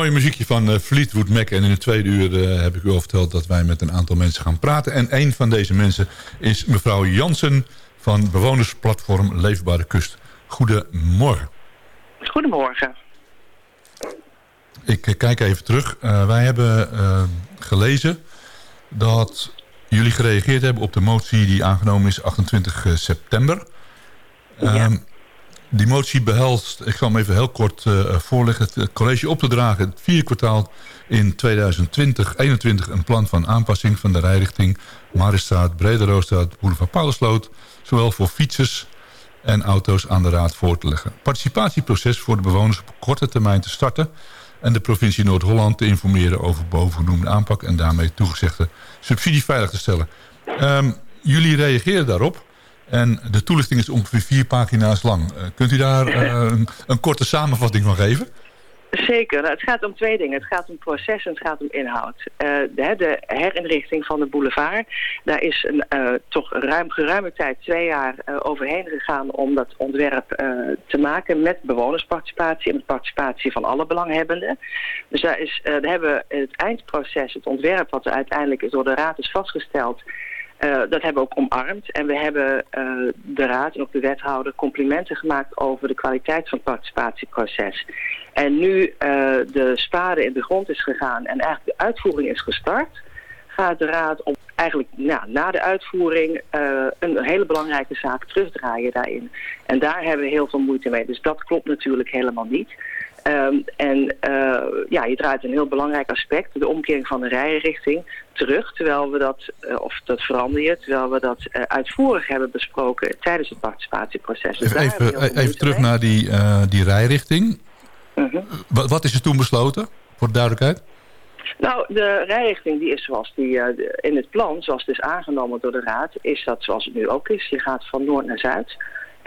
mooi muziekje van uh, Fleetwood Mac. En in het tweede uur uh, heb ik u al verteld dat wij met een aantal mensen gaan praten. En een van deze mensen is mevrouw Jansen van bewonersplatform Leefbare Kust. Goedemorgen. Goedemorgen. Ik uh, kijk even terug. wij hebben gelezen dat jullie gereageerd hebben op de motie die aangenomen is 28 september. Ja. Ehm, die motie behelst, ik zal hem even heel kort uh, voorleggen... het college op te dragen het vierde kwartaal in 2020 2021 een plan van aanpassing van de rijrichting... Maristraat, Brederoostraat, Boulevard Paulusloot... zowel voor fietsers en auto's aan de raad voor te leggen. Participatieproces voor de bewoners op korte termijn te starten... en de provincie Noord-Holland te informeren over bovengenoemde aanpak... en daarmee toegezegde subsidie veilig te stellen. Um, jullie reageren daarop... En de toelichting is ongeveer vier pagina's lang. Uh, kunt u daar uh, een, een, korte samenvatting van geven? Zeker. Nou, het gaat om twee dingen. Het gaat om proces en het gaat om inhoud. Uh, de, de, herinrichting van de boulevard, daar is een, toch ruim, geruime tijd, twee jaar overheen gegaan om dat ontwerp te maken met bewonersparticipatie en met participatie van alle belanghebbenden. Dus daar, is, hebben we het eindproces, het ontwerp wat uiteindelijk door de raad is vastgesteld, uh, dat hebben we ook omarmd. En we hebben uh, de raad en ook de wethouder complimenten gemaakt over de kwaliteit van het participatieproces. En nu uh, de spade in de grond is gegaan en eigenlijk de uitvoering is gestart, gaat de raad om eigenlijk na de uitvoering een hele belangrijke zaak terugdraaien daarin. En daar hebben we heel veel moeite mee. Dus dat klopt natuurlijk helemaal niet. Um, en uh, ja, je draait een heel belangrijk aspect, de omkering van de rijrichting, terug. Terwijl we dat, uh, of dat verander je, terwijl we dat uh, uitvoerig hebben besproken tijdens het participatieproces. Dus even, even terug naar die, die rijrichting. -huh. wat, wat is er toen besloten, voor de duidelijkheid? Nou, de rijrichting die is zoals die in het plan, zoals het is aangenomen door de Raad, is dat zoals het nu ook is. Je gaat van noord naar zuid.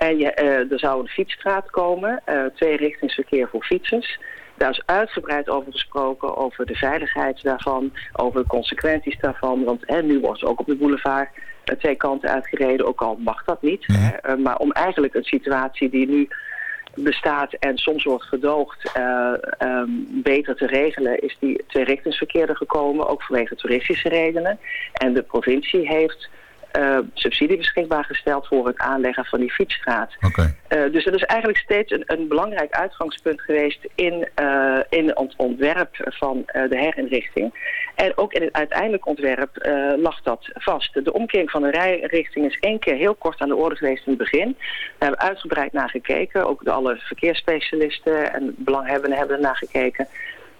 En je, er zou een fietsstraat komen, twee richtingsverkeer voor fietsers. Daar is uitgebreid over gesproken, over de veiligheid daarvan, over de consequenties daarvan. Want hè, nu wordt ook op de boulevard twee kanten uitgereden, ook al mag dat niet. Mhm. Hè, maar om eigenlijk een situatie die nu bestaat en soms wordt gedoogd uh, beter te regelen, is die tweerichtingsverkeer er gekomen, ook vanwege toeristische redenen. En de provincie heeft uh, subsidie beschikbaar gesteld voor het aanleggen van die fietsstraat. Okay. Uh, dus dat is eigenlijk steeds een, een belangrijk uitgangspunt geweest in, uh, in het ontwerp van de herinrichting. En ook in het uiteindelijk ontwerp lag dat vast. De omkering van de rijrichting is één keer heel kort aan de orde geweest in het begin. Daar hebben we uitgebreid naar gekeken. Ook de alle verkeersspecialisten en belanghebbenden hebben er naar gekeken.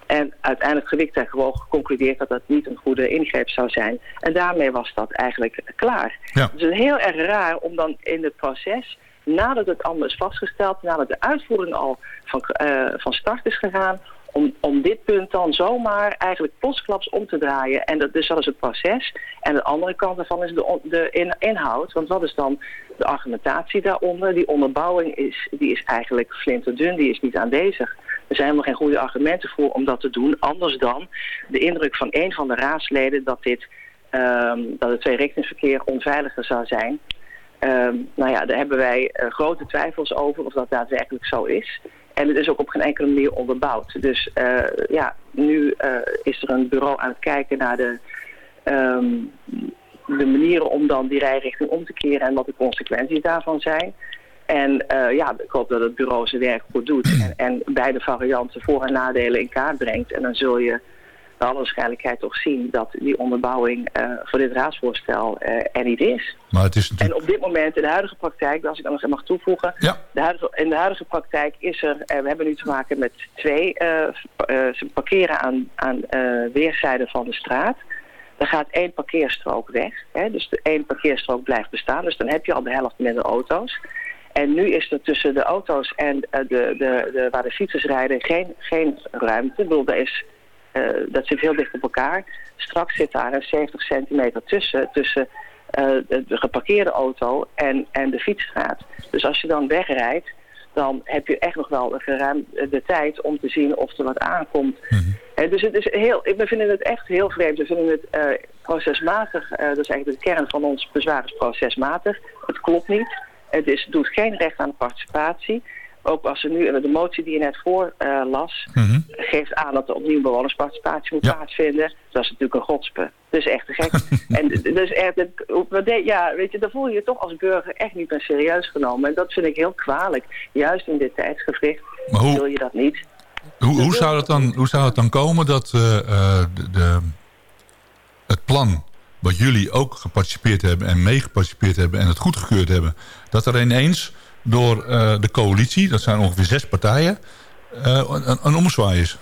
En uiteindelijk gewikt en gewoon geconcludeerd dat dat niet een goede ingreep zou zijn. En daarmee was dat eigenlijk klaar. Ja. Dus het is heel erg raar om dan in het proces, nadat het allemaal is vastgesteld, nadat de uitvoering al van, uh, van start is gegaan, om, om dit punt dan zomaar eigenlijk plotsklaps om te draaien. En dat, dus dat is het proces. En de andere kant daarvan is de, de in, inhoud. Want wat is dan de argumentatie daaronder? Die onderbouwing is, die is eigenlijk flinterdun, die is niet aanwezig. Er zijn helemaal geen goede argumenten voor om dat te doen. Anders dan de indruk van een van de raadsleden dat, dit, um, dat het tweerichtingsverkeer onveiliger zou zijn. Um, nou ja, daar hebben wij uh, grote twijfels over of dat daadwerkelijk zo is. En het is ook op geen enkele manier onderbouwd. Dus uh, ja, nu uh, is er een bureau aan het kijken naar de, um, de manieren om dan die rijrichting om te keren en wat de consequenties daarvan zijn. En uh, ja, ik hoop dat het bureau zijn werk goed doet en, en beide varianten voor- en nadelen in kaart brengt. En dan zul je naar alle waarschijnlijkheid toch zien dat die onderbouwing uh, voor dit raadsvoorstel uh, er niet is. Maar het is natuurlijk... En op dit moment in de huidige praktijk, als ik dan nog mag toevoegen, ja. de huidige, in de huidige praktijk is er, uh, we hebben nu te maken met twee, ze parkeren aan, aan weerszijden van de straat. Er gaat één parkeerstrook weg, hè, dus de één parkeerstrook blijft bestaan, dus dan heb je al de helft minder auto's. En nu is er tussen de auto's en de, de, de, waar de fietsers rijden geen, geen ruimte. Ik bedoel, dat, is, dat zit heel dicht op elkaar. Straks zit daar een 70 centimeter tussen, tussen uh, de, de, geparkeerde auto en, en de fietsstraat. Dus als je dan wegrijdt, dan heb je echt nog wel geruim de tijd om te zien of er wat aankomt. Mm -hmm. uh, dus het is heel, we vinden het echt heel vreemd. We vinden het uh, procesmatig, uh, dat is eigenlijk de kern van ons bezwaar is procesmatig. Het klopt niet. Het is, doet geen recht aan participatie. Ook als er nu de motie die je net voor uh, las, mm -hmm. geeft aan dat er opnieuw bewonersparticipatie moet ja. plaatsvinden. Dat is natuurlijk een godspe. Dat is echt te gek. en dus echt, ja, weet je, dan voel je je toch als burger echt niet meer serieus genomen. En dat vind ik heel kwalijk. Juist in dit tijdsgevricht hoe, wil je dat niet. Hoe, hoe, zou, het dan, hoe zou het dan komen dat uh, de, de, het plan wat jullie ook geparticipeerd hebben en meegeparticipeerd hebben en het goedgekeurd hebben, dat er ineens door uh, de coalitie, dat zijn ongeveer zes partijen, uh, een, een omzwaai is?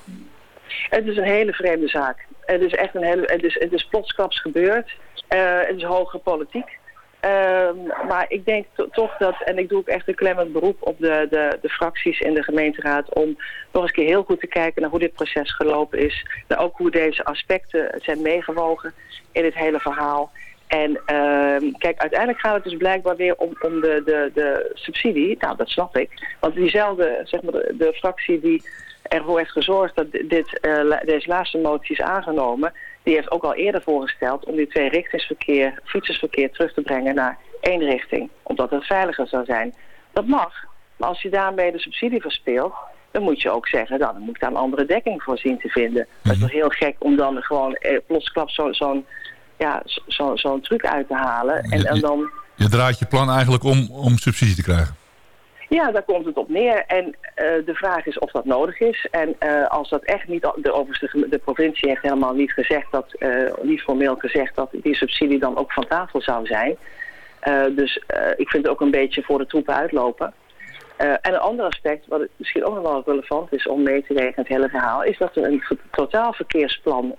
Het is een hele vreemde zaak. Het is echt een hele, het is, het is gebeurd. Uh, het is hoge politiek. Uh, maar ik denk toch dat, en ik doe ook echt een klemmend beroep op de, de, de fracties in de gemeenteraad om nog eens een keer heel goed te kijken naar hoe dit proces gelopen is. Naar ook hoe deze aspecten zijn meegewogen in het hele verhaal. En uh, kijk, uiteindelijk gaat het dus blijkbaar weer om, om de, de, de subsidie. Nou, dat snap ik. Want diezelfde, zeg maar, de, de fractie die ervoor heeft gezorgd dat dit, uh, deze laatste motie is aangenomen... die heeft ook al eerder voorgesteld om die twee richtingsverkeer, fietsersverkeer terug te brengen naar één richting. Omdat het veiliger zou zijn. Dat mag, maar als je daarmee de subsidie verspeelt... dan moet je ook zeggen, dan moet ik daar een andere dekking voor zien te vinden. Dat is toch heel gek om dan gewoon eh, plotsklap zo'n... Zo ja, zo'n zo truc uit te halen. En, je, en dan... je draait je plan eigenlijk om, om subsidie te krijgen? Ja, daar komt het op neer. En uh, de vraag is of dat nodig is. En uh, als dat echt niet... De, overigens, de, de provincie heeft helemaal niet gezegd dat... Uh, niet formeel gezegd dat die subsidie dan ook van tafel zou zijn. dus ik vind het ook een beetje voor de troepen uitlopen. en een ander aspect, wat misschien ook nog wel relevant is om mee te wegen het hele verhaal... is dat er een totaalverkeersplan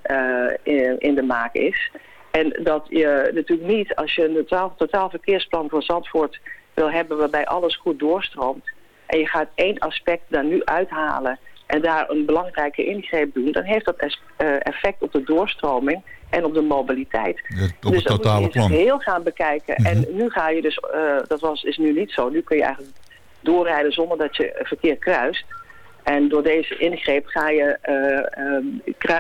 in, in de maak is... En dat je natuurlijk niet, als je een totaal, totaal verkeersplan voor Zandvoort wil hebben waarbij alles goed doorstroomt. En je gaat één aspect daar nu uithalen en daar een belangrijke ingreep doen, dan heeft dat effect op de doorstroming en op de mobiliteit. op dus het totale plan. heel gaan bekijken. En mhm. nu ga je dus, dat was, is nu niet zo, nu kun je eigenlijk doorrijden zonder dat je verkeer kruist. En door deze ingreep ga je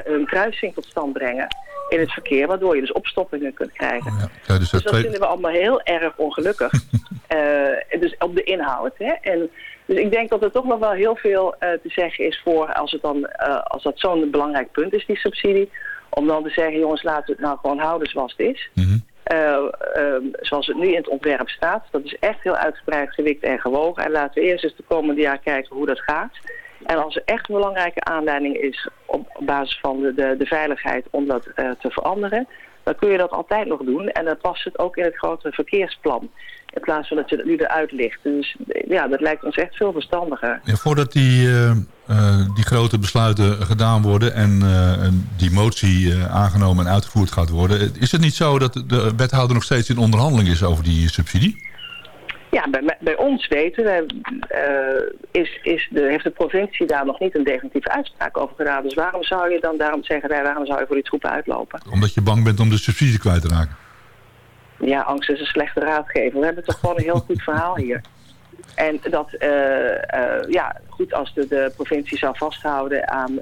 een kruising tot stand brengen in het verkeer, waardoor je dus opstoppingen kunt krijgen. Ja, dus, dat, vinden we allemaal heel erg ongelukkig. uh, dus op de inhoud. Hè? En, dus ik denk dat er toch nog wel heel veel uh, te zeggen is voor als, het dan, uh, als dat zo'n belangrijk punt is, die subsidie. Om dan te zeggen, jongens, laten we het nou gewoon houden zoals het is. Mm -hmm. zoals het nu in het ontwerp staat. Dat is echt heel uitgebreid gewikt en gewogen. En laten we eerst eens de komende jaar kijken hoe dat gaat. En als er echt een belangrijke aanleiding is op basis van de, de, de veiligheid om dat uh, te veranderen, dan kun je dat altijd nog doen. En dan past het ook in het grotere verkeersplan. In plaats van dat je het nu eruit ligt. Dus ja, dat lijkt ons echt veel verstandiger. Ja, voordat die, uh, die grote besluiten gedaan worden en die motie aangenomen en uitgevoerd gaat worden... is het niet zo dat de wethouder nog steeds in onderhandeling is over die subsidie? Ja, bij, bij ons weten we, uh, is, is de, heeft de provincie daar nog niet een definitieve uitspraak over gedaan. Dus waarom zou je dan daarom zeggen, wij, waarom zou je voor die troepen uitlopen? Omdat je bang bent om de subsidie kwijt te raken. Ja, angst is een slechte raadgever. We hebben toch gewoon een heel goed verhaal hier. En dat, uh, uh, ja, goed als de, de provincie zou vasthouden aan...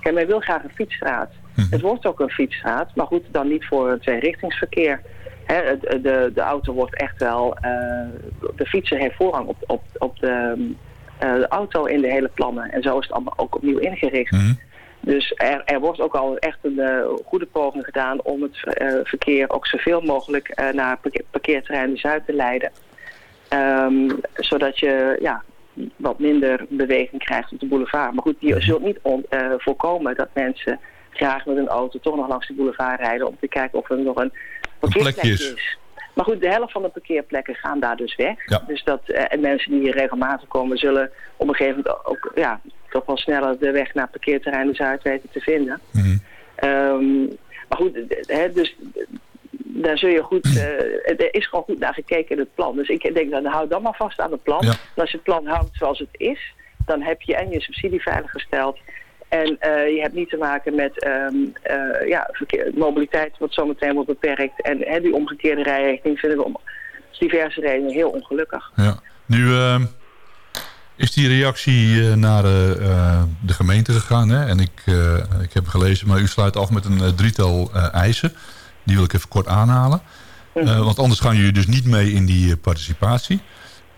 kijk, men wil graag een fietsstraat. Hm. Het wordt ook een fietsstraat, maar goed, dan niet voor het tweerichtingsverkeer de, de auto wordt echt wel... Uh, de fietser heeft voorrang op, op, op de, uh, de, auto in de hele plannen. En zo is het allemaal ook opnieuw ingericht. Mhm. Dus er, er, wordt ook al echt een uh, goede poging gedaan om het verkeer ook zoveel mogelijk naar parkeer, parkeerterrein Zuid te leiden. Um, zodat je ja, wat minder beweging krijgt op de boulevard. Maar goed, je mhm. zult niet on, voorkomen dat mensen graag met een auto toch nog langs de boulevard rijden... om te kijken of er nog een parkeerplekje is. Maar goed, de helft van de parkeerplekken gaan daar dus weg. Dus dat, uh, en mensen die hier regelmatig komen zullen op een gegeven moment ook ja, toch wel sneller de weg naar parkeerterrein de Zuid weten te vinden. Mm maar goed, hè, dus daar zul je goed, uh, er is gewoon goed naar gekeken in het plan. Dus ik denk, dan hou dan maar vast aan het plan. En als je het plan houdt zoals het is, dan heb je en je subsidie veiliggesteld en uh, je hebt niet te maken met um, uh, ja, verkeer, mobiliteit wat zometeen wordt beperkt. En hè, die omgekeerde rijrichting vinden we om diverse redenen heel ongelukkig. Ja. Nu uh, is die reactie eh, naar de gemeente gegaan. Hè? En ik, ik heb gelezen, maar u sluit af met een drietal eisen. Die wil ik even kort aanhalen. Mhm. want anders gaan jullie dus niet mee in die participatie.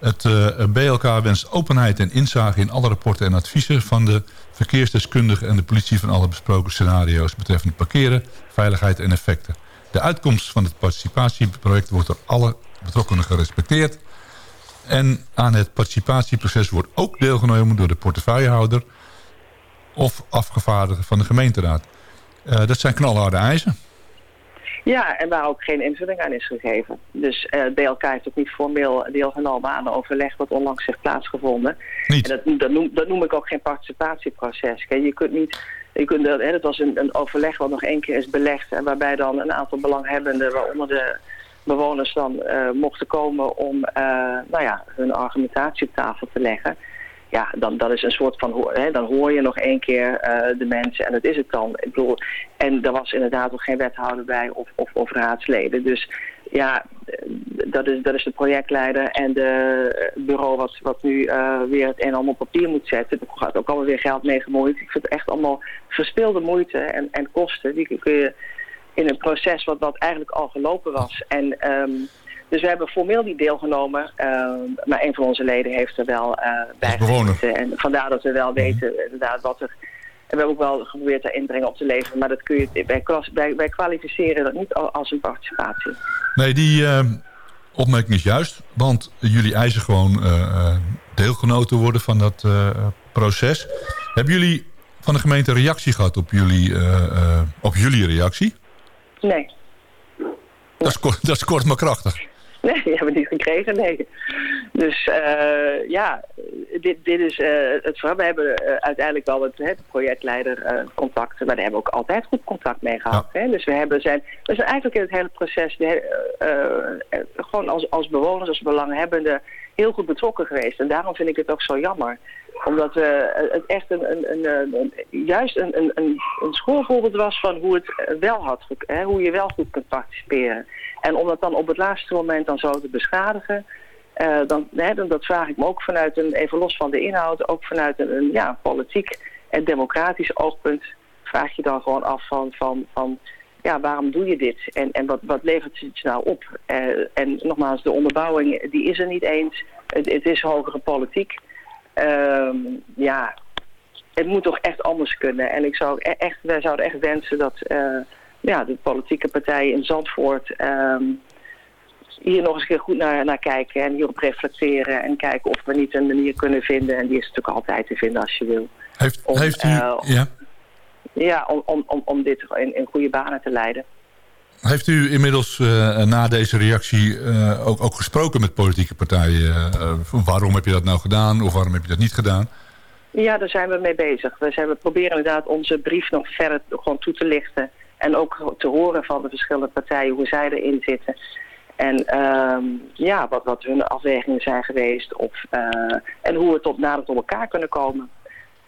Het BLK wenst openheid en inzage in alle rapporten en adviezen van de verkeersdeskundigen en de politie van alle besproken scenario's betreffende parkeren, veiligheid en effecten. De uitkomst van het participatieproject wordt door alle betrokkenen gerespecteerd. En aan het participatieproces wordt ook deelgenomen door de portefeuillehouder of afgevaardigde van de gemeenteraad. Uh, dat zijn knalharde eisen. Ja, en waar ook geen invulling aan is gegeven. Dus uh, eh, BLK heeft ook niet formeel deelgenomen aan een overleg wat onlangs heeft plaatsgevonden. Niet. En dat, dat, noem, dat noem ik ook geen participatieproces. Kijk, je kunt niet... Je kunt, hè, dat was een, een overleg wat nog één keer is belegd... en waarbij dan een aantal belanghebbenden, waaronder de bewoners dan uh, mochten komen om uh, nou ja, hun argumentatie op tafel te leggen ja, dan dat is een soort van, hè, dan hoor je nog één keer uh, de mensen en dat is het dan. Ik bedoel, en er was inderdaad ook geen wethouder bij of, of, of raadsleden. Dus ja, dat is, dat is de projectleider en de bureau wat, wat nu weer het een op papier moet zetten. Er gaat ook allemaal weer geld mee gemoeid. Ik vind het echt allemaal verspilde moeite en, en kosten. Die kun je in een proces wat, wat eigenlijk al gelopen was. En um, dus we hebben formeel niet deelgenomen, uh, maar een van onze leden heeft er wel uh, bij gezeten. En vandaar dat we wel weten mhm. inderdaad wat er... En we hebben ook wel geprobeerd daar inbrengen op te leveren, maar dat kun je, bij, bij, bij kwalificeren dat niet als een participatie. Nee, die uh, opmerking is juist, want jullie eisen gewoon deelgenoten worden van dat proces. Hebben jullie van de gemeente reactie gehad op jullie, op jullie reactie? Nee. Dat is, kort, dat is kort maar krachtig. Nee, die hebben we niet gekregen, nee. Dus uh, ja, dit, dit is uh, het verhaal. We hebben uh, uiteindelijk wel het, het projectleider contacten, maar daar hebben we ook altijd goed contact mee gehad. Ja. Hè? Dus we, hebben zijn, we zijn eigenlijk in het hele proces de, gewoon als, als bewoners, als belanghebbenden heel goed betrokken geweest. En daarom vind ik het ook zo jammer. Omdat het echt een, een, een, een juist een, een, een, een schoolvoorbeeld was van hoe het wel had, hè? hoe je wel goed kunt participeren. En om dat dan op het laatste moment dan zo te beschadigen... Uh, dan, dan, dat vraag ik me ook vanuit een, even los van de inhoud... ook vanuit een, ja, politiek en democratisch oogpunt... vraag je dan gewoon af van, van, van ja, waarom doe je dit? En, en wat, wat levert het nou op? Uh, en nogmaals, de onderbouwing die is er niet eens. Het, het is hogere politiek. Uh, ja, het moet toch echt anders kunnen. En ik zou e-, echt, wij zouden echt wensen dat uh, ja, de politieke partijen in Zandvoort um, hier nog eens een keer goed naar, naar kijken en hierop reflecteren en kijken of we niet een manier kunnen vinden. En die is natuurlijk altijd te vinden als je wil. Heeft, om, heeft u... Uh, ja, ja om, om, om, om dit in, in goede banen te leiden. Heeft u inmiddels uh, na deze reactie uh, ook, ook gesproken met politieke partijen? Waarom heb je dat nou gedaan of waarom heb je dat niet gedaan? Ja, daar zijn we mee bezig. We, zijn, we proberen inderdaad onze brief nog verder gewoon toe te lichten. En ook te horen van de verschillende partijen hoe zij erin zitten. En um, ja, wat, wat hun afwegingen zijn geweest. Of, uh, en hoe we tot nader tot elkaar kunnen komen.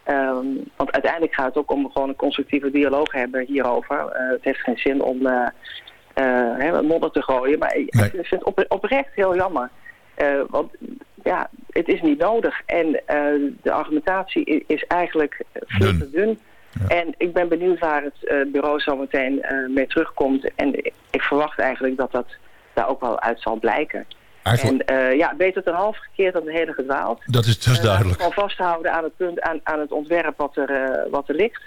Um, want uiteindelijk gaat het ook om gewoon een constructieve dialoog hebben hierover. Uh, het heeft geen zin om uh, uh, modder te gooien. Maar nee. ik vind het op, oprecht heel jammer. want ja, het is niet nodig. En de argumentatie is eigenlijk veel te dun. Ja. En ik ben benieuwd waar het uh, bureau zo meteen uh, mee terugkomt. En ik verwacht eigenlijk dat dat daar ook wel uit zal blijken. Eigenlijk... En uh, ja, beter ten half gekeerd dan de hele gedwaald. Dat is dus duidelijk. Gewoon vasthouden aan het punt, aan, aan het ontwerp wat er, wat er ligt.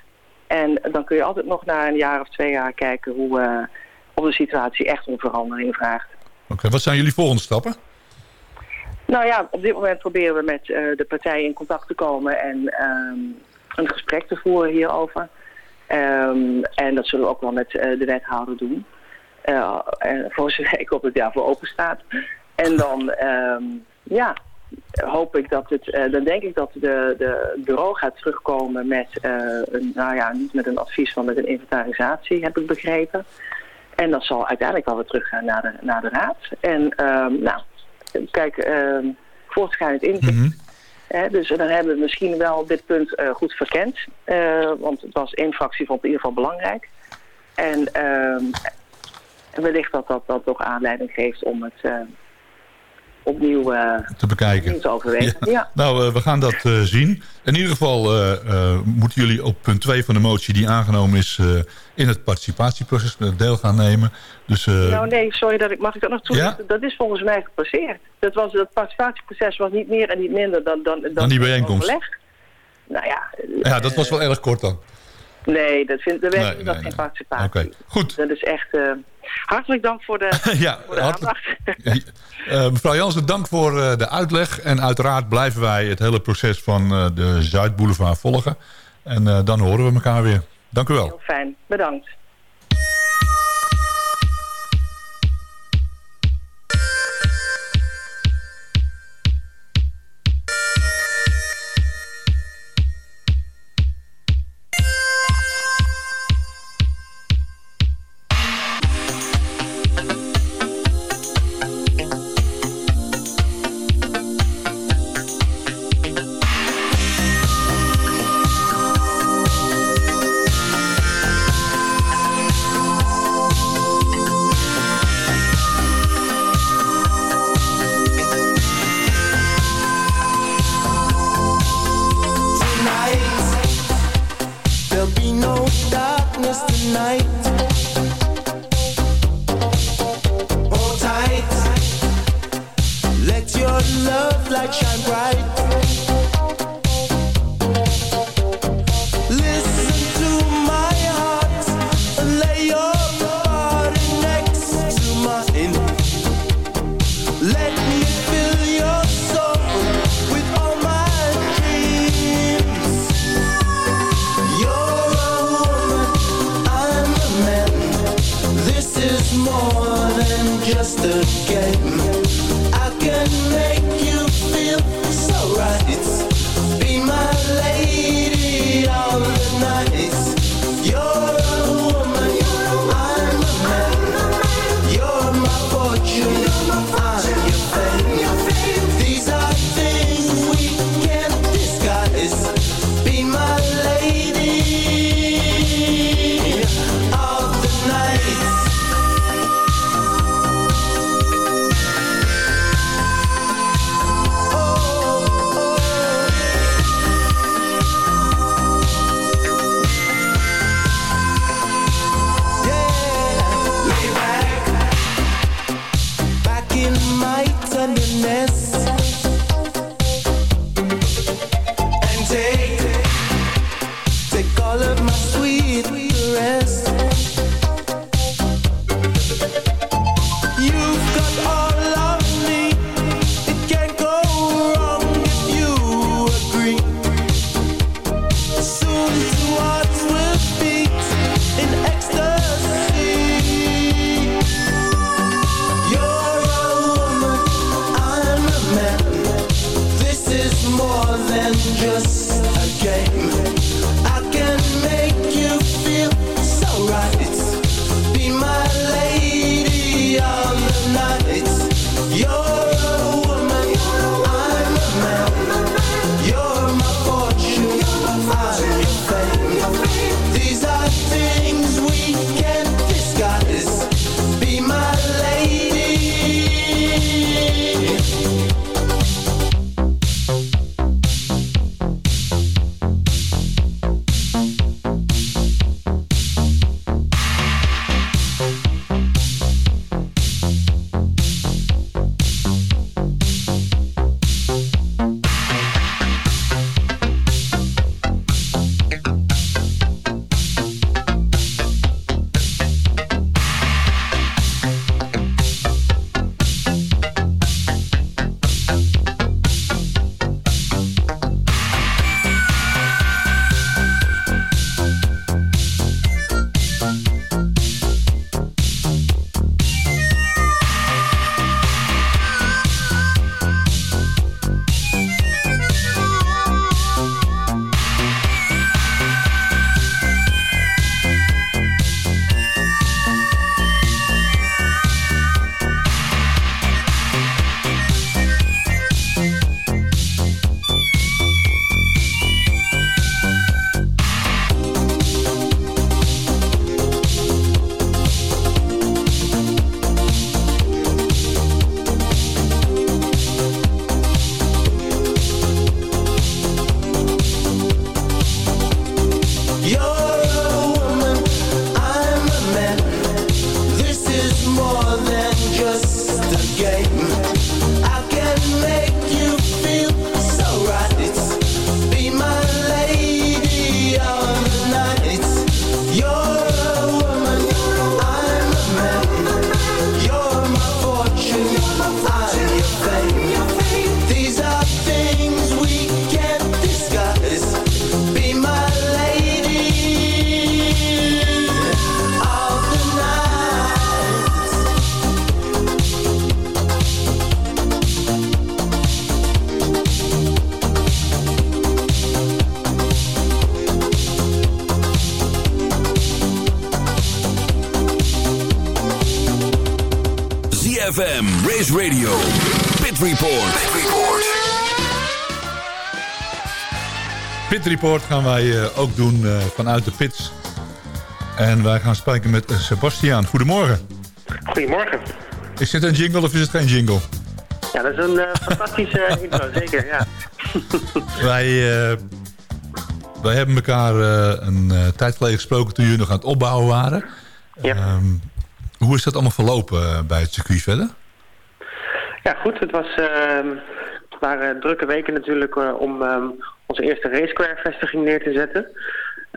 En dan kun je altijd nog na een jaar of twee jaar kijken hoe, of de situatie echt om verandering vraagt. Oké, okay, wat zijn jullie volgende stappen? Nou ja, op dit moment proberen we met de partijen in contact te komen en... Ehm, een gesprek te voeren hierover. Um, en dat zullen we ook wel met uh, de wethouder doen. Uh, voor zover ik op het jaar voor open staat. En dan, um, ja, hoop ik dat het, uh, dan denk ik dat de, de bureau gaat terugkomen met, een, nou ja, niet met een advies, maar met een inventarisatie, heb ik begrepen. En dat zal uiteindelijk wel weer teruggaan naar de, naar de raad. En, um, nou, kijk, voortschrijdend inzicht. Mm -hmm. Dus dan hebben we misschien wel dit punt uh, goed verkend. Uh, want het was één fractie vond in ieder geval belangrijk. En uh, wellicht dat dat, dat toch aanleiding geeft om het uh, opnieuw te bekijken. Te overwegen. Ja. Ja. Nou, we gaan dat zien. In ieder geval moeten jullie op punt 2 van de motie die aangenomen is... in het participatieproces deel gaan nemen. Dus, nou nee, sorry, dat ik, mag ik dat nog toelichten? Ja? Dat is volgens mij gepasseerd. Dat, was, dat participatieproces was niet meer en niet minder dan, dan, dan, dan die bijeenkomst. Overleg. Nou ja, ja, dat was wel erg kort dan. Nee, dat, vind, dat nee, nee, dat nee. geen participatie. Oké, okay. goed. Dat is echt... Uh, hartelijk dank voor de, ja, voor de aandacht. uh, mevrouw Jansen, dank voor uh, de uitleg. En uiteraard blijven wij het hele proces van de Zuidboulevard volgen. En dan horen we elkaar weer. Dank u wel. Heel fijn, bedankt. Report gaan wij eh, ook doen eh, vanuit de pits. En wij gaan spreken met uh, Sebastiaan. Goedemorgen. Goedemorgen. Is dit een jingle of is het geen jingle? Ja, dat is een fantastische intro, zeker, ja. wij, wij hebben elkaar een tijd geleden gesproken toen jullie nog aan het opbouwen waren. Ja. Ehm, hoe is dat allemaal verlopen bij het circuit verder? Ja, goed. Het was... Ehm, het waren drukke weken natuurlijk om, ehm, onze eerste racecar-vestiging neer te zetten.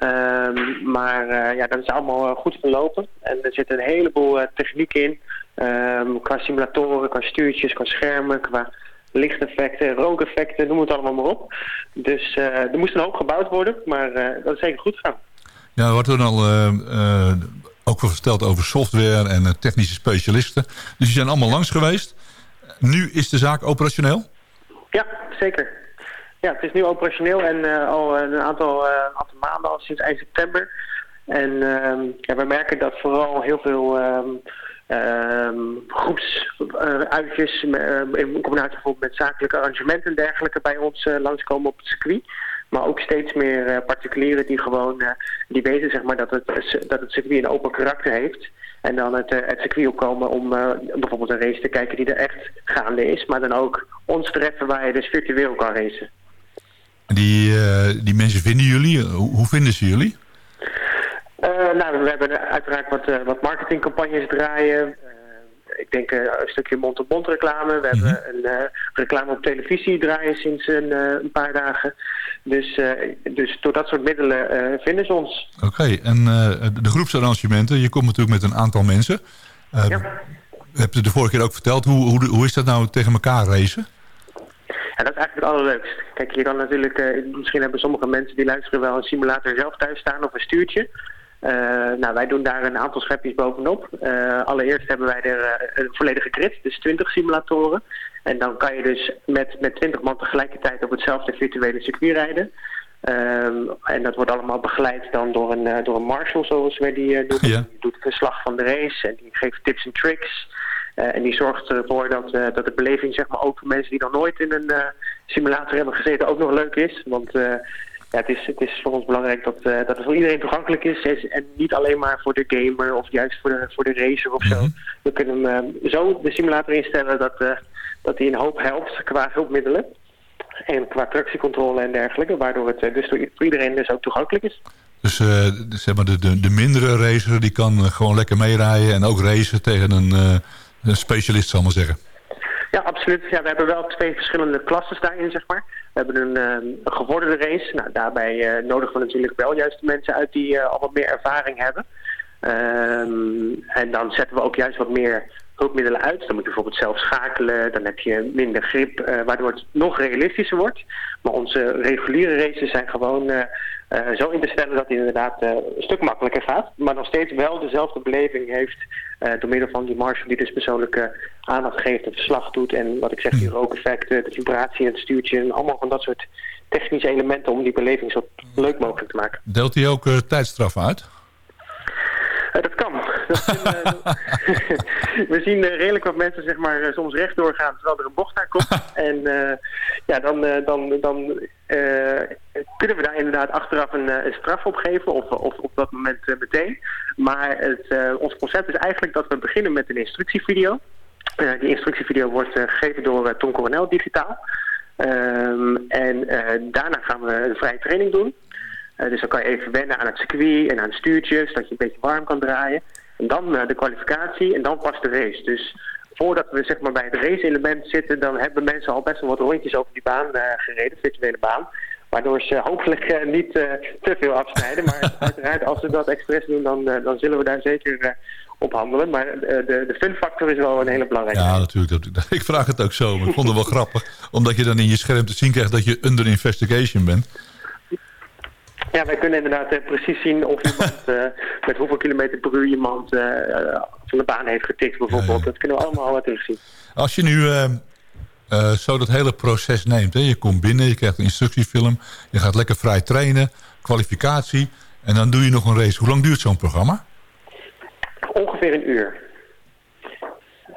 Um, maar uh, ja, dat is allemaal eh, goed verlopen. En er zit een heleboel uh, techniek in. Um, qua simulatoren, qua stuurtjes, qua schermen, qua lichteffecten, rookeffecten, noem het allemaal maar op. Dus er moest een hoop gebouwd worden, maar dat is zeker goed gegaan. Ja, er wordt er al ook wel verteld over software en technische specialisten. Dus die zijn allemaal langs geweest. Nu is de zaak operationeel? Ja, zeker. Ja, het is nu operationeel en uh, al een aantal, uh, aantal maanden, al sinds eind september. En ja, we merken dat vooral heel veel um, um, groepsuitjes, in combinatie bijvoorbeeld met zakelijke arrangementen en dergelijke bij ons langskomen op het circuit. Maar ook steeds meer particulieren die gewoon die weten zeg maar, dat, het, dat het circuit een open karakter heeft. En dan het, het circuit opkomen om bijvoorbeeld een race te kijken die er echt gaande is. Maar dan ook ons treffen waar je dus virtueel kan racen. Die, uh, die mensen vinden jullie? Hoe, vinden ze jullie? Uh, nou, we hebben uiteraard wat, uh, wat marketingcampagnes draaien. ik denk een stukje mond-op-mond reclame. We hebben een reclame op televisie draaien sinds een, een paar dagen. Dus, dus door dat soort middelen vinden ze ons. Oké, en de groepsarrangementen, je komt natuurlijk met een aantal mensen. ja. Heb je de vorige keer ook verteld, hoe, hoe, hoe is dat nou tegen elkaar racen? En dat is eigenlijk het allerleukst. Kijk, je kan natuurlijk, uh, misschien hebben sommige mensen die luisteren wel een simulator zelf thuis staan of een stuurtje. Uh, nou, wij doen daar een aantal schepjes bovenop. Uh, allereerst hebben wij er een volledige grid, dus 20 simulatoren. En dan kan je dus met, met 20 man tegelijkertijd op hetzelfde virtuele circuit rijden. Um, en dat wordt allemaal begeleid dan door een, door een marshal, zoals wij die doen. Ja. Die doet verslag van de race en die geeft tips en tricks. Uh, en die zorgt ervoor dat, uh, dat de beleving zeg maar, ook voor mensen die nog nooit in een uh, simulator hebben gezeten ook nog leuk is. Want ja, het, is, het is voor ons belangrijk dat, dat het voor iedereen toegankelijk is. En niet alleen maar voor de gamer of juist voor de, voor de racer of zo. Mm -hmm. We kunnen hem zo de simulator instellen dat, dat hij een hoop helpt qua hulpmiddelen. En qua tractiecontrole en dergelijke. Waardoor het dus voor iedereen dus ook toegankelijk is. Dus zeg maar de, de, de mindere racer die kan gewoon lekker meerijden en ook racen tegen een een specialist, zal maar zeggen. Ja, absoluut. Ja, we hebben wel twee verschillende klassen daarin, zeg maar. We hebben een, ehm, een gevorderde race. Nou, daarbij uh, nodigen we natuurlijk wel juist de mensen uit die uh, al wat meer ervaring hebben. Um, en dan zetten we ook juist wat meer hulpmiddelen uit. Dan moet je bijvoorbeeld zelf schakelen, dan heb je minder grip, uh, waardoor het nog realistischer wordt. Maar onze reguliere races zijn gewoon uh, uh, zo in te stellen dat het inderdaad een stuk makkelijker gaat. Maar nog steeds wel dezelfde beleving heeft door middel van die marshal die dus persoonlijke aandacht geeft, het verslag doet. En wat ik zeg, die rookeffecten, de vibratie en het stuurtje. En allemaal van dat soort technische elementen om die beleving zo leuk mogelijk te maken. Deelt hij ook tijdstraf uit? Dat kan. Dat we zien uh, redelijk wat mensen zeg maar, uh, soms rechtdoor gaan terwijl er een bocht naar komt. en ja, dan, dan, dan kunnen we daar inderdaad achteraf een, een straf op geven of, of op dat moment meteen. Maar het, ons concept is eigenlijk dat we beginnen met een instructievideo. die instructievideo wordt gegeven door Tom Coronel digitaal. Ehm, en daarna gaan we een vrije training doen. Dus dan kan je even wennen aan het circuit en aan het stuurtje, zodat je een beetje warm kan draaien. En dan uh, de kwalificatie en dan pas de race. Dus voordat we zeg maar, bij het race-element zitten, dan hebben mensen al best wel wat rondjes over die baan uh, gereden, virtuele baan. Waardoor ze hopelijk niet te veel afsnijden. Maar uiteraard, als ze dat expres doen, dan, dan zullen we daar zeker op handelen. Maar de, de fun factor is wel een hele belangrijke. Ja, natuurlijk. Dat, ik vraag het ook zo. Maar ik vond het wel grappig. Omdat je dan in je scherm te zien krijgt dat je under investigation bent. Ja, wij kunnen inderdaad uh, precies zien of iemand uh, met hoeveel kilometer per uur iemand uh, van de baan heeft getikt bijvoorbeeld. Dat kunnen we allemaal wat zien. Als je nu zo dat hele proces neemt, hè? je komt binnen, je krijgt een instructiefilm, je gaat lekker vrij trainen, kwalificatie en dan doe je nog een race. Hoe lang duurt zo'n programma? Ongeveer een uur.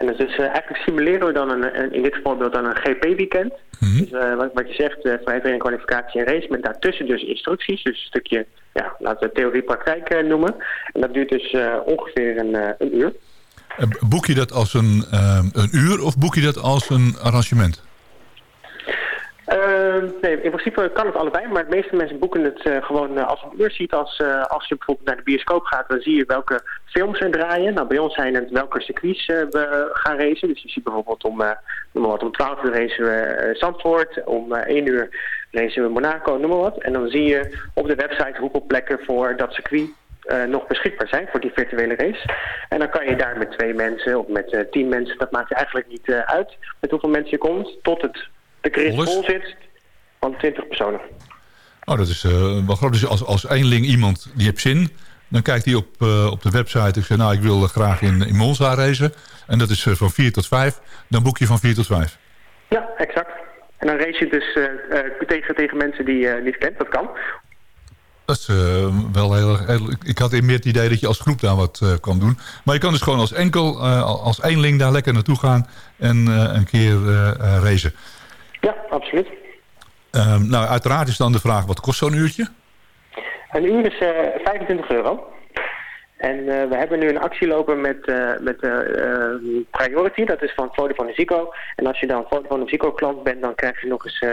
En dus uh, eigenlijk simuleren we dan een, een, in dit voorbeeld dan een GP-weekend. Mm -hmm. Dus uh, wat, wat, je zegt, uh, vrije training, kwalificatie en race, met daartussen dus instructies. Dus een stukje, ja, laten we theorie-praktijk noemen. En dat duurt dus ongeveer een, een uur. Boek je dat als een, een uur of boek je dat als een arrangement? Uh, nee, in principe kan het allebei, maar de meeste mensen boeken het uh, gewoon uh, als een uur ziet. Als, als je bijvoorbeeld naar de bioscoop gaat, dan zie je welke films er draaien. Nou, bij ons zijn het welke circuits we gaan racen. Dus je ziet bijvoorbeeld om, noem maar wat, om 12 uur racen we Zandvoort, om 1 uur racen we Monaco, noem maar wat. En dan zie je op de website hoeveel plekken voor dat circuit uh, nog beschikbaar zijn voor die virtuele race. En dan kan je daar met twee mensen of met uh, tien mensen, dat maakt eigenlijk niet uh, uit met hoeveel mensen je komt, tot het de grid vol zit van 20 personen. Oh, dat is uh, wel groot. Dus als, als eenling iemand die heeft zin, dan kijkt hij op, uh, op de website. Ik zeg, nou, ik wil graag in, in Monza racen. En dat is uh, van 4 tot 5. Dan boek je van 4 tot 5. Ja, exact. En dan race je dus tegen, tegen mensen die je niet kent. Dat kan. Dat is wel heel, heel... Ik had meer het idee dat je als groep daar wat kan doen. Maar je kan dus gewoon als enkel, als eenling daar lekker naartoe gaan... en een keer racen. Ja, absoluut. Um, nou, uiteraard is dan de vraag, wat kost zo'n uurtje? Een uur is uh, eh, 25 euro. En uh, we hebben nu een actie lopen met, uh, met Priority, dat is van Vodafone Zico. En als je dan Vodafone Zico klant bent, dan krijg je nog eens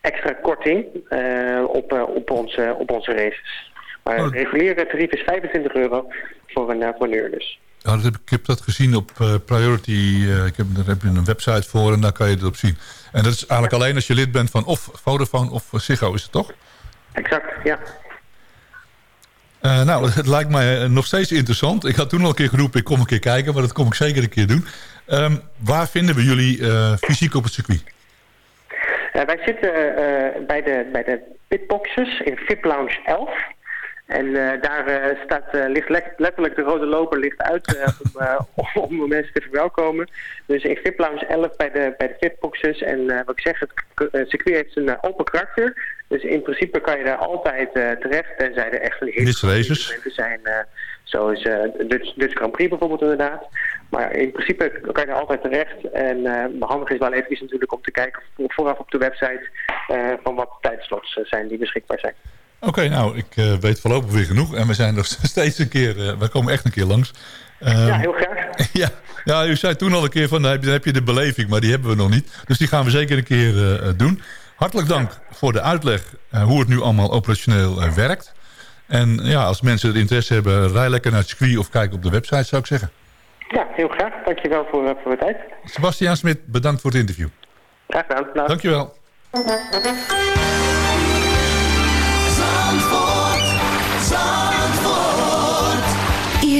extra korting op, op, onze, op onze races. Maar oh. het reguliere tarief is 25 euro voor een, voor een uur dus. Ja, dat heb, ik heb dat gezien op Priority. ik heb, daar heb je een website voor en daar kan je het op zien. En dat is eigenlijk alleen als je lid bent van of Vodafone of Ziggo, is het toch? Exact, ja. Uh, nou, het lijkt mij nog steeds interessant. Ik had toen al een keer geroepen, ik kom een keer kijken, maar dat kom ik zeker een keer doen. Um, waar vinden we jullie uh, fysiek op het circuit? Uh, wij zitten bij, de, bij de pitboxes in VIP Lounge 11. En uh, daar uh, staat, uh, ligt letterlijk de rode loper ligt uit om, om, mensen te verwelkomen. Dus in VIP Lounge 11 bij de, bij de fitboxes. En wat ik zeg, het circuit heeft een open karakter. Dus in principe kan je daar altijd terecht. Tenzij er echt een hele races zijn. zoals Dutch, Dutch Grand Prix bijvoorbeeld inderdaad. Maar in principe kan je er altijd terecht. En handig is wel even natuurlijk om te kijken vooraf op de website van wat tijdslots zijn die beschikbaar zijn. Oké, nou, ik uh, weet voorlopig weer genoeg. En we zijn nog steeds een keer, uh, we komen echt een keer langs. Uh, ja, heel graag. ja, ja, u zei toen al een keer van, dan heb, je, dan heb je de beleving, maar die hebben we nog niet. Dus die gaan we zeker een keer eh, doen. Hartelijk dank voor de uitleg hoe het nu allemaal operationeel werkt. En ja, als mensen er interesse hebben, rij lekker naar het circuit of kijk op de website, zou ik zeggen. Ja, heel graag. Dankjewel voor, voor de tijd. Sebastiaan Smit, bedankt voor het interview. Graag gedaan. Nou. Dankjewel.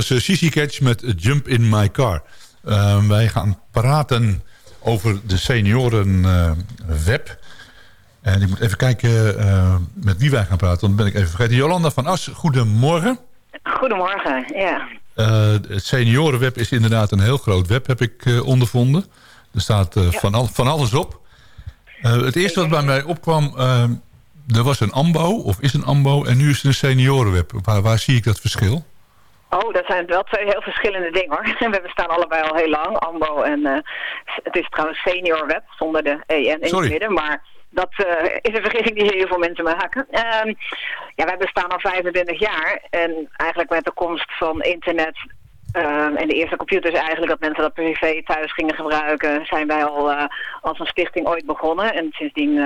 Was uh, Sissy Catch met Jump in My Car. Uh, wij gaan praten over de seniorenweb. en ik moet even kijken met wie wij gaan praten. Dan ben ik even vergeten. Jolanda van As, goedemorgen. Goedemorgen, ja. het seniorenweb is inderdaad een heel groot web, heb ik ondervonden. Er staat van, al, van alles op. het eerste wat bij mij opkwam er was een AMBO, of is een AMBO, en nu is het een seniorenweb. Waar, waar zie ik dat verschil? Oh, dat zijn wel twee heel verschillende dingen hoor. We bestaan allebei al heel lang, AMBO en uh, het is trouwens seniorweb zonder de EN in het midden, maar dat uh, is een vergissing die heel veel mensen maken. Uh, ja, wij bestaan al 25 jaar en eigenlijk met de komst van internet ehm, en de eerste computers eigenlijk dat mensen dat privé thuis gingen gebruiken, zijn wij al uh, als een stichting ooit begonnen en sindsdien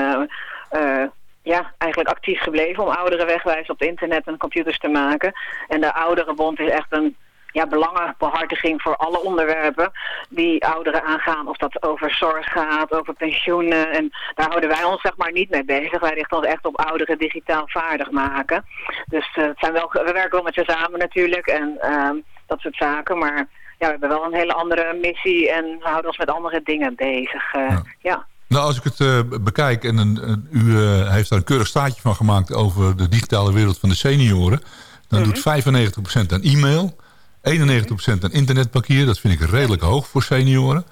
ja, eigenlijk actief gebleven om ouderen wegwijs op het internet en computers te maken. En de Ouderenbond is echt een ja, belangenbehartiging voor alle onderwerpen die ouderen aangaan. Of dat over zorg gaat, over pensioenen. En daar houden wij ons zeg maar niet mee bezig. Wij richten ons echt op ouderen digitaal vaardig maken. Dus uh, het zijn wel, we werken wel met ze samen natuurlijk en uh, dat soort zaken. Maar ja, we hebben wel een hele andere missie en we houden ons met andere dingen bezig. Uh, ja. Nou, als ik het uh, bekijk, en een, u uh, heeft daar een keurig staatje van gemaakt... over de digitale wereld van de senioren... dan mm -hmm. doet 95% aan e-mail, 91% aan internetbankieren. Dat vind ik redelijk hoog voor senioren.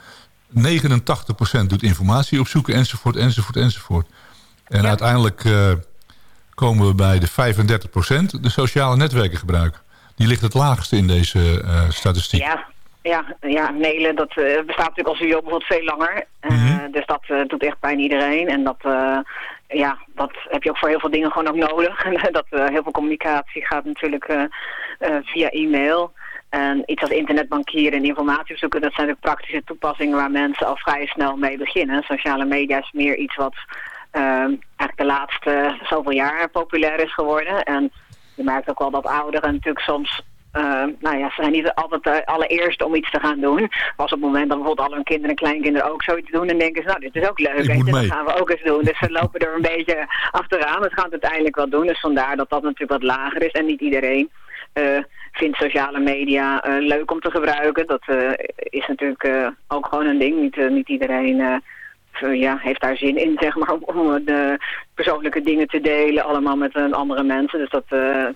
89% doet informatie opzoeken, enzovoort, enzovoort, enzovoort. En ja. uiteindelijk uh, komen we bij de 35% de sociale netwerken gebruiken. Die ligt het laagste in deze statistiek. Ja, ja, ja mailen dat uh, bestaat natuurlijk als u bijvoorbeeld veel langer. Uh, mm -hmm. Dus dat uh, doet echt bijna iedereen. En dat, ja, dat heb je ook voor heel veel dingen gewoon ook nodig. dat, heel veel communicatie gaat natuurlijk via e-mail. En iets als internetbankieren en informatie zoeken, dat zijn de praktische toepassingen waar mensen al vrij snel mee beginnen. Sociale media is meer iets wat eigenlijk de laatste zoveel jaar populair is geworden. En je merkt ook wel dat ouderen natuurlijk soms uh, nou ja, ze zijn niet altijd de allereerste om iets te gaan doen. Was op het moment dat bijvoorbeeld al hun kinderen en kleinkinderen ook zoiets doen... en denken ze, nou, dit is ook leuk, en dat gaan we ook eens doen. Dus ze lopen er een beetje achteraan. Het gaan het uiteindelijk wel doen. Dus vandaar dat dat natuurlijk wat lager is. En niet iedereen uh, vindt sociale media uh, leuk om te gebruiken. Dat is natuurlijk ook gewoon een ding. Niet, niet iedereen... ja, heeft daar zin in, zeg maar, om de persoonlijke dingen te delen, allemaal met een andere mensen. Dus dat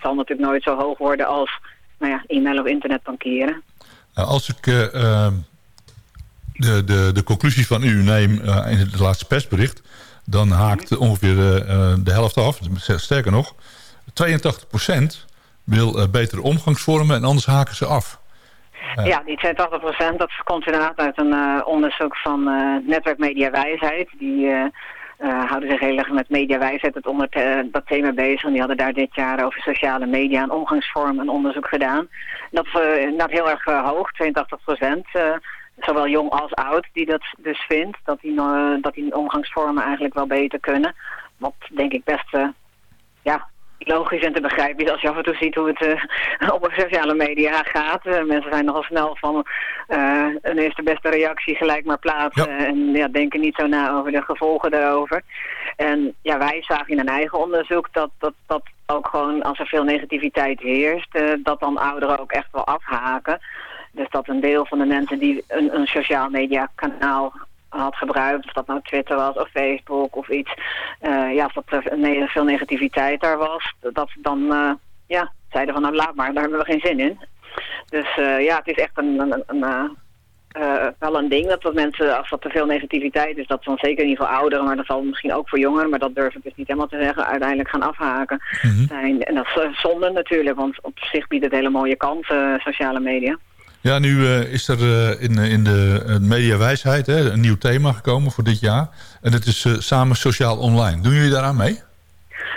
zal natuurlijk nooit zo hoog worden als nou ja, e-mail of internetbankieren. Nou, als ik uh, de, de, de conclusie van u neem uh, in het laatste persbericht... dan haakt mhm. ongeveer de helft af. Sterker nog, 82% wil betere omgangsvormen en anders haken ze af. Ja, die 82% dat komt inderdaad uit een onderzoek van Netwerk Wijsheid... die uh, houden zich heel erg met mediawijsheid het onder dat thema bezig. En die hadden daar dit jaar over sociale media en omgangsvorm een onderzoek gedaan. Dat is uh, inderdaad heel erg hoog, 82 procent. zowel jong als oud die dat dus vindt. Dat die, dat die omgangsvormen eigenlijk wel beter kunnen. Wat denk ik best ja, logisch en te begrijpen is als je af en toe ziet hoe het uh, op sociale media gaat. Uh, mensen zijn nogal snel van uh, een eerste beste reactie gelijk maar plaatsen en ja, denken niet zo na over de gevolgen daarover. En ja, wij zagen in een eigen onderzoek dat, dat, dat ook gewoon als er veel negativiteit heerst, dat dan ouderen ook echt wel afhaken. Dus dat een deel van de mensen die een, een sociaal media kanaal had gebruikt. Of dat nou Twitter was of Facebook of iets. Uh, ja, of dat er veel negativiteit daar was. Dat dan uh, ja, zeiden van nou laat maar, daar hebben we geen zin in. Dus uh, ja, het is echt een, een, een wel een ding dat wat mensen, als dat te veel negativiteit is, dat dan zeker in ieder geval ouderen, maar dat zal misschien ook voor jongeren, maar dat durf ik dus niet helemaal te zeggen, uiteindelijk gaan afhaken. Mm -hmm. zijn. En dat is zonde natuurlijk, want op zich biedt het hele mooie kansen, sociale media. Ja, nu uh, is er uh, in, in de mediawijsheid een nieuw thema gekomen voor dit jaar. En dat is samen sociaal online. Doen jullie daaraan mee?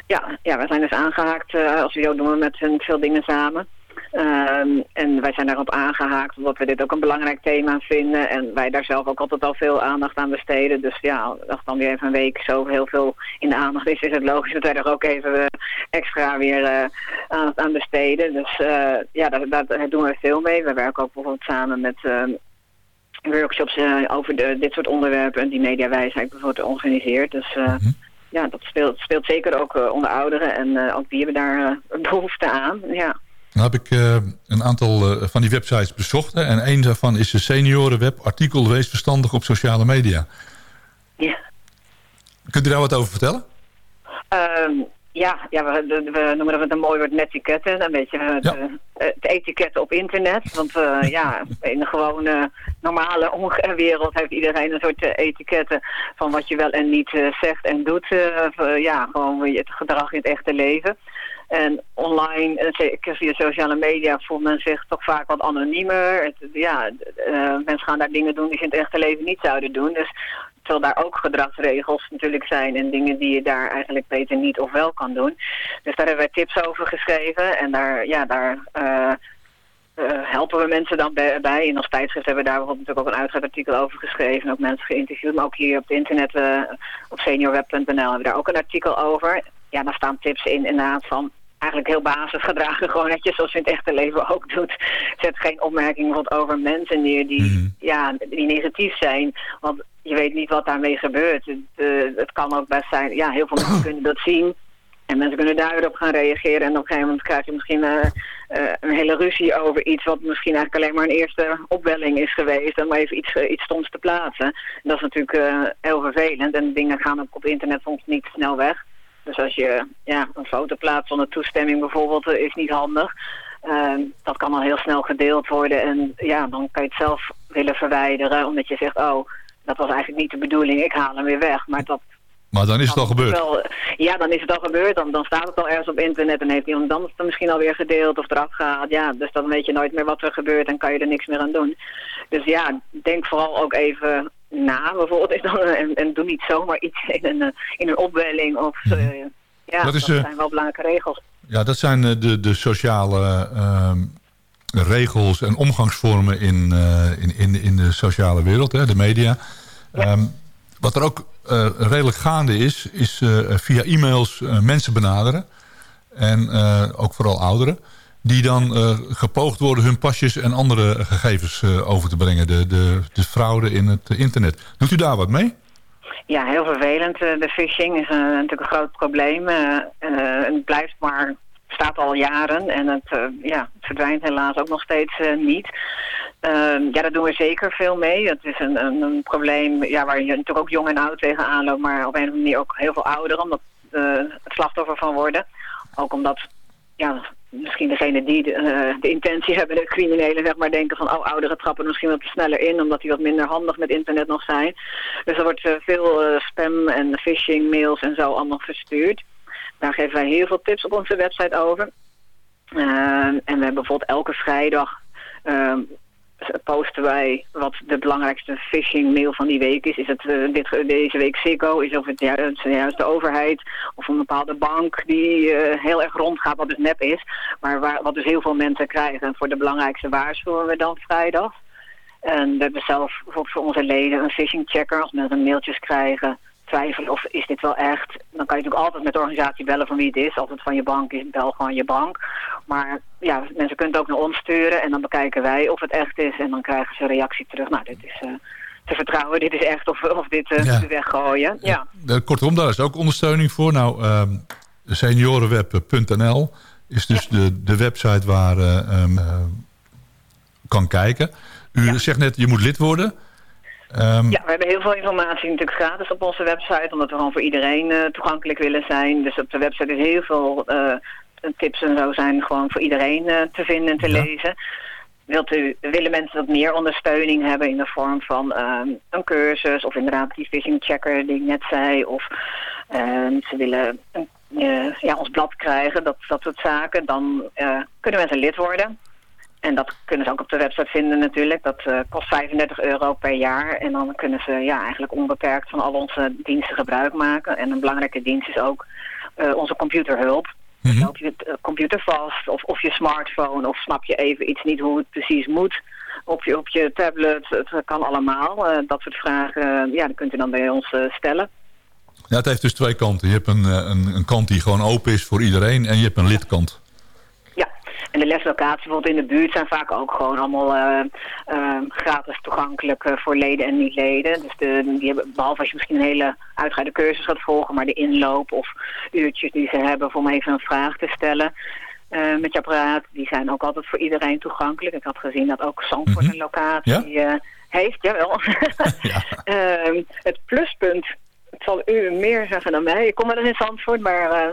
Ja, ja we zijn dus aangehaakt. als we doen we met veel dingen samen. Um, en wij zijn daarop aangehaakt omdat we dit ook een belangrijk thema vinden. En wij daar zelf ook altijd al veel aandacht aan besteden. Dus ja, als dan weer even een week zo heel veel in de aandacht is, is het logisch dat wij er ook even uh, extra weer uh, aandacht aan besteden. Dus uh, ja, daar, daar, doen we veel mee. We werken ook bijvoorbeeld samen met ehm, workshops over de, dit soort onderwerpen. En die mediawijsheid bijvoorbeeld organiseert. Dus... Mm -hmm. Ja, dat speelt, speelt zeker ook onder ouderen en ook die hebben daar behoefte aan. Ja. Nou heb ik een aantal van die websites bezocht. Hè, en een daarvan is de seniorenweb artikel Wees verstandig op sociale media. Ja. Kunt u daar wat over vertellen? Ehm, ja, ja we, we, noemen het een mooi woord netiketten. Een beetje het, ja. het etiketten op internet. Want uh, ja, in de gewone normale wereld heeft iedereen een soort etiketten van wat je wel en niet zegt en doet. ja, gewoon het gedrag in het echte leven. En online, zeker via sociale media, voelt men zich toch vaak wat anoniemer. Ja, uh, mensen gaan daar dingen doen die ze in het echte leven niet zouden doen. Dus terwijl daar ook gedragsregels natuurlijk zijn en dingen die je daar eigenlijk beter niet of wel kan doen. Dus daar hebben wij tips over geschreven en daar, ja, daar uh, helpen we mensen dan bij. In ons tijdschrift hebben we daar bijvoorbeeld natuurlijk ook een uitgebreid artikel over geschreven. En ook mensen geïnterviewd, maar ook hier op het internet, op seniorweb.nl hebben we daar ook een artikel over. Ja, daar staan tips in inderdaad van eigenlijk heel basisgedragen, gewoon netjes zoals je in het echte leven ook doet. Zet geen opmerkingen over mensen neer die, mm. ja, die negatief zijn. Want je weet niet wat daarmee gebeurt. Het, uh, het kan ook best zijn, ja, heel veel mensen kunnen dat zien. En mensen kunnen daarop gaan reageren. En op een gegeven moment krijg je misschien uh, uh, een hele ruzie over iets... wat misschien eigenlijk alleen maar een eerste opwelling is geweest... om even iets, iets stoms te plaatsen. En dat is natuurlijk heel vervelend. En dingen gaan ook op internet soms niet snel weg. Dus als je ja, een foto plaatst zonder toestemming bijvoorbeeld, uh, is niet handig. Uh, dat kan al heel snel gedeeld worden en ja, dan kan je het zelf willen verwijderen. Omdat je zegt, oh, dat was eigenlijk niet de bedoeling, ik haal hem weer weg. Maar dat maar dan is het al gebeurd. Wel, ja, dan is het al gebeurd. Dan, dan staat het al ergens op internet en heeft iemand dan het misschien alweer gedeeld of eraf gehaald. Ja, dus dan weet je nooit meer wat er gebeurt en kan je er niks meer aan doen. Dus ja, denk vooral ook even na bijvoorbeeld. En, en doe niet zomaar iets in een, in een opwelling. Of, uh, ja, dat, is, dat zijn wel belangrijke regels. Ja, dat zijn de, de sociale uh, regels en omgangsvormen in, uh, in, in, in de sociale wereld, hè, de media. Ja. Um, wat er ook redelijk gaande is, is via e-mails mensen benaderen. En ook vooral ouderen. Die dan gepoogd worden hun pasjes en andere gegevens over te brengen. De, de, de fraude in het internet. Doet u daar wat mee? Ja, heel vervelend. De phishing is natuurlijk een groot probleem. het blijft maar staat al jaren en het, ja, verdwijnt helaas ook nog steeds niet. Uh, ja, daar doen we zeker veel mee. Het is een, een, een, probleem ja, waar je natuurlijk ook jong en oud tegenaan loopt, maar op een of andere manier ook heel veel ouderen omdat, het slachtoffer van worden. Ook omdat ja, misschien degene die de, de, intentie hebben, de criminelen, zeg maar, denken van, oh, ouderen trappen misschien wat sneller in, omdat die wat minder handig met internet nog zijn. Dus er wordt veel spam en phishing mails en zo allemaal verstuurd. Daar geven wij heel veel tips op onze website over. Uh, en we hebben bijvoorbeeld elke vrijdag uh, posten wij wat de belangrijkste phishing mail van die week is. Is het uh, dit, deze week Ziggo? Is of het juist, de overheid? Of een bepaalde bank die uh, heel erg rondgaat wat dus nep is. Maar waar, wat dus heel veel mensen krijgen. En voor de belangrijkste waarschuwen we dan vrijdag. En we hebben zelf bijvoorbeeld voor onze leden een phishing checker. Als mensen mailtjes krijgen twijfelen of is dit wel echt. Dan kan je natuurlijk altijd met de organisatie bellen van wie het is. Als het van je bank is, bel gewoon je bank. Maar ja, mensen kunnen het ook naar ons sturen en dan bekijken wij of het echt is. En dan krijgen ze een reactie terug. Nou, dit is... Uh, te vertrouwen, dit is echt of, of dit uh, ja. weggooien. Ja. ja. Kortom, daar is ook ondersteuning voor. Nou, uh, seniorenweb.nl is dus ja. de, de website waar um, kan kijken. U zegt net, je moet lid worden. Um... Ja, we hebben heel veel informatie natuurlijk gratis op onze website, omdat we gewoon voor iedereen uh, toegankelijk willen zijn. Dus op de website is heel veel uh, tips en zo zijn gewoon voor iedereen uh, te vinden en te ja. lezen. Wilt u, willen mensen wat meer ondersteuning hebben in de vorm van um, een cursus of inderdaad die phishing checker die ik net zei. Of ehm, ze willen ja, ons blad krijgen, dat, dat soort zaken. Dan kunnen mensen lid worden. En dat kunnen ze ook op de website vinden natuurlijk. Dat uh, kost 35 euro per jaar. En dan kunnen ze ja, eigenlijk onbeperkt van al onze diensten gebruik maken. En een belangrijke dienst is ook uh, onze computerhulp. Mm -hmm. je uh, computer vast of, of je smartphone of snap je even iets niet hoe het precies moet. Op je, op je tablet, het kan allemaal. dat soort vragen, ja, dat kunt u dan bij ons stellen. Ja, het heeft dus twee kanten. Je hebt een, een, een kant die gewoon open is voor iedereen en je hebt een lidkant. En de leslocaties bijvoorbeeld in de buurt zijn vaak ook gewoon allemaal uh, uh, gratis toegankelijk uh, voor leden en niet-leden. Dus de, die hebben, behalve als je misschien een hele uitgebreide cursus gaat volgen, maar de inloop of uurtjes die ze hebben om even een vraag te stellen. uh, met je apparaat. Die zijn ook altijd voor iedereen toegankelijk. Ik had gezien dat ook Zandvoort Mhm. een locatie Ja? eh, heeft. Jawel. Ja. Ehm, het pluspunt, het zal u meer zeggen dan mij. Ik kom wel eens in Zandvoort, maar... eh,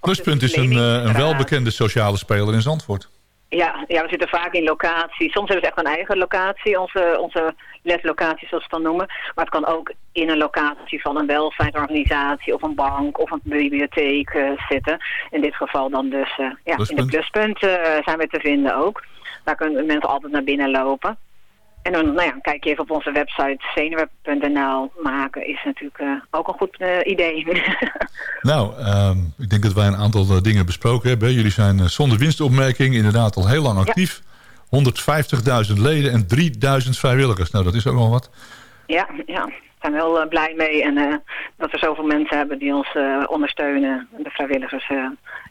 Pluspunt is een, eh, een welbekende sociale speler in Zandvoort. Ja, ja, we zitten vaak in locaties. Soms hebben ze echt een eigen locatie, onze, onze leslocatie zoals we het dan noemen. Maar het kan ook in een locatie van een welzijnsorganisatie of een bank of een bibliotheek eh, zitten. In dit geval dan dus ja, in de Pluspunt. pluspunten zijn we te vinden ook. Daar kunnen mensen altijd naar binnen lopen. En dan nou ja, kijk je even op onze website zenuwen.nl maken is natuurlijk eh, ook een goed eh, idee. Nou, ehm, ik denk dat wij een aantal eh, dingen besproken hebben. Jullie zijn zonder winstopmerking inderdaad al heel lang actief. 150.000 leden en 3000 vrijwilligers. Nou, dat is ook wel wat. Ja, ja. Daar zijn we heel blij mee. En dat we zoveel mensen hebben die ons ondersteunen. De vrijwilligers.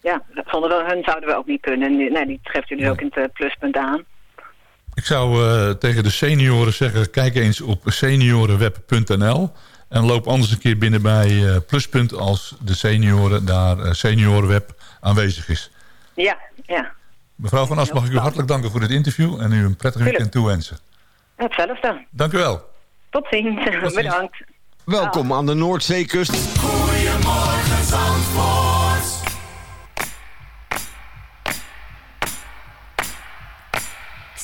ja, zonder hun zouden we ook niet kunnen. En die, nee, die treft u dus ook in het pluspunt aan. Ik zou eh, tegen de senioren zeggen... kijk eens op seniorenweb.nl... en loop anders een keer binnen bij eh, Pluspunt... als de senioren daar eh, seniorenweb aanwezig is. Ja, ja. Mevrouw Van As, mag ik u hartelijk danken voor dit interview... en u een prettig weekend toewensen. Hetzelfde. Dank u wel. Tot ziens. ziens. Bedankt. Welkom aan de Noordzeekust. Goedemorgen Zandvoort.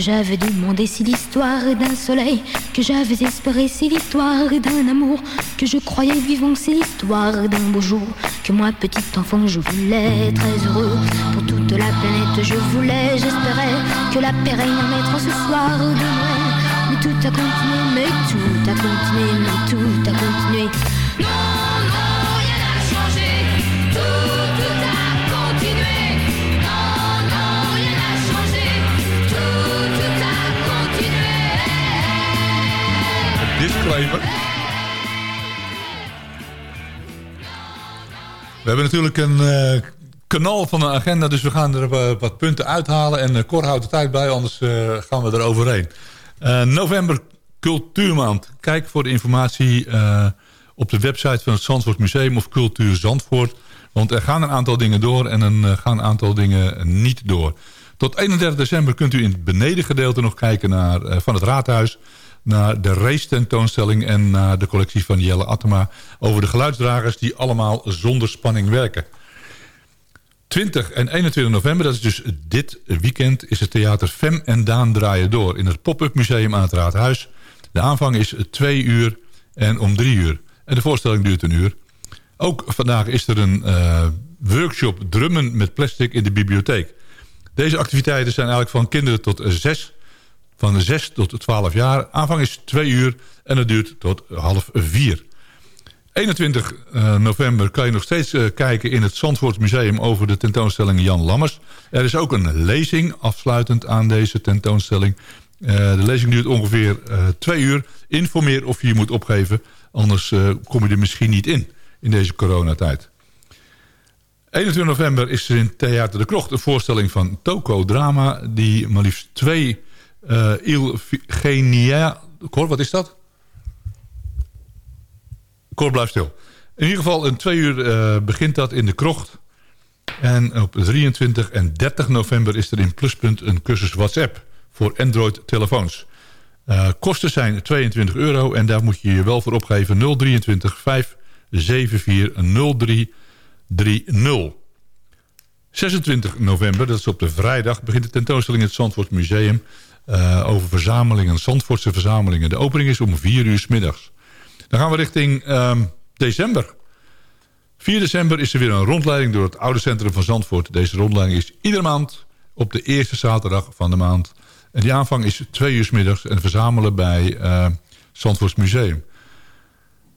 Que j'avais demandé, c'est l'histoire d'un soleil que j'avais espéré, c'est l'histoire d'un amour que je croyais vivant, c'est l'histoire d'un beau jour que moi, petit enfant, je voulais très heureux pour toute la planète, je voulais, j'espérais que la paix règne en maître ce soir de. Mais tout a continué, mais tout a continué, mais tout a continué. Disclaimer. We hebben natuurlijk een eh kanaal van een agenda, dus we gaan er eh, wat punten uithalen. En uh, Cor houdt de tijd bij, anders gaan we er overheen. November Cultuurmaand. Kijk voor de informatie op de website van het Zandvoort Museum of Cultuur Zandvoort. Want er gaan een aantal dingen door en er gaan een aantal dingen niet door. Tot 31 december kunt u in het benedengedeelte nog kijken naar, van het raadhuis... naar de race tentoonstelling en naar de collectie van Jelle Attema... over de geluidsdragers die allemaal zonder spanning werken. 20 en 21 november, dat is dus dit weekend... is het theater Fem en Daan draaien door... in het pop-up museum aan het Raadhuis. De aanvang is 2 uur en om 3 uur. En de voorstelling duurt een uur. Ook vandaag is er een uh, workshop drummen met plastic in de bibliotheek. Deze activiteiten zijn eigenlijk van kinderen tot 6, van 6 tot 12 jaar. Aanvang is 2 uur en het duurt tot half 4. 21 uh, november kan je nog steeds uh, kijken in het Zandvoort Museum over de tentoonstelling Jan Lammers. Er is ook een lezing afsluitend aan deze tentoonstelling. Uh, de lezing duurt ongeveer twee uur. Informeer of je je moet opgeven, anders kom je er misschien niet in, in deze coronatijd. 21 november is er in Theater de Krocht een voorstelling van Toko Drama... die maar liefst twee uh, Il. Cor, wat is dat? Cor, blijf stil. In ieder geval, in twee uur uh, begint dat in de Krocht. En op 23 en 30 november is er in Pluspunt een cursus WhatsApp... voor Android-telefoons. Uh, kosten zijn 22 euro en daar moet je je wel voor opgeven. 023 574 03 30. 26 november, dat is op de vrijdag... begint de tentoonstelling in het Zandvoort Museum... Uh, over verzamelingen, Zandvoortse verzamelingen. De opening is om 4 uur s middags. Dan gaan we richting um, december. 4 december is er weer een rondleiding door het oude centrum van Zandvoort. Deze rondleiding is iedere maand op de eerste zaterdag van de maand. En die aanvang is 2 uur s middags en verzamelen bij uh, Zandvoorts Museum.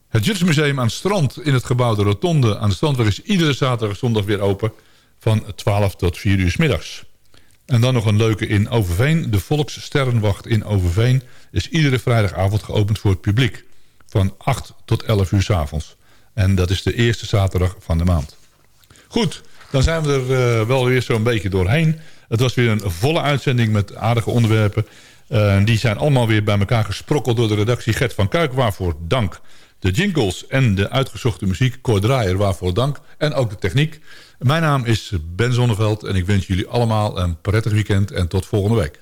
Het Jutsmuseum aan het strand in het gebouw de Rotonde aan de Strandweg... is iedere zaterdag zondag weer open van 12 tot 4 uur s middags. En dan nog een leuke in Overveen. De Volkssterrenwacht in Overveen is iedere vrijdagavond geopend voor het publiek. Van 8 tot 11 uur s avonds. En dat is de eerste zaterdag van de maand. Goed, dan zijn we er uh, wel weer zo'n beetje doorheen. Het was weer een volle uitzending met aardige onderwerpen. Uh, die zijn allemaal weer bij elkaar gesprokkeld door de redactie Gert van Kuik. Waarvoor dank de jingles en de uitgezochte muziek. Cor Draaier, waarvoor dank. En ook de techniek. Mijn naam is Ben Zonneveld en ik wens jullie allemaal een prettig weekend en tot volgende week.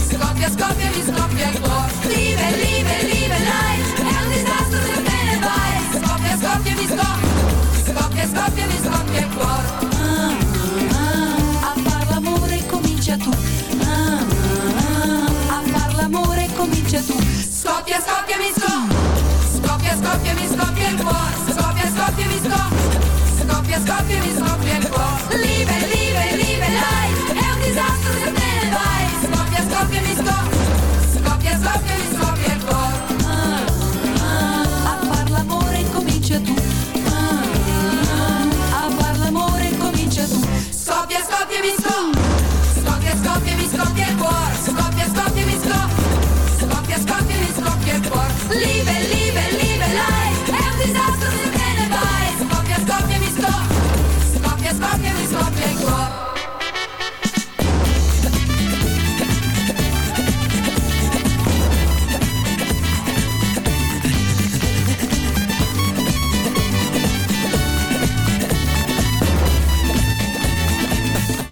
Scoppia, scoppia, mi scoppia il cuore. Live, live, live, life. È un disastro se te ne vai. Scoppia, scoppia, mi scoppia. Scoppia, scoppia, mi scoppia il cuore. Ah, ah, a far l'amore comincia tu. Ah, a far l'amore. Scoppia, scoppia, mi scoppia. Scoppia, scoppia, mi scoppia il cuore. Scoppia, scoppia, mi scoppia. Scoppia, scoppia, mi scoppia il cuore.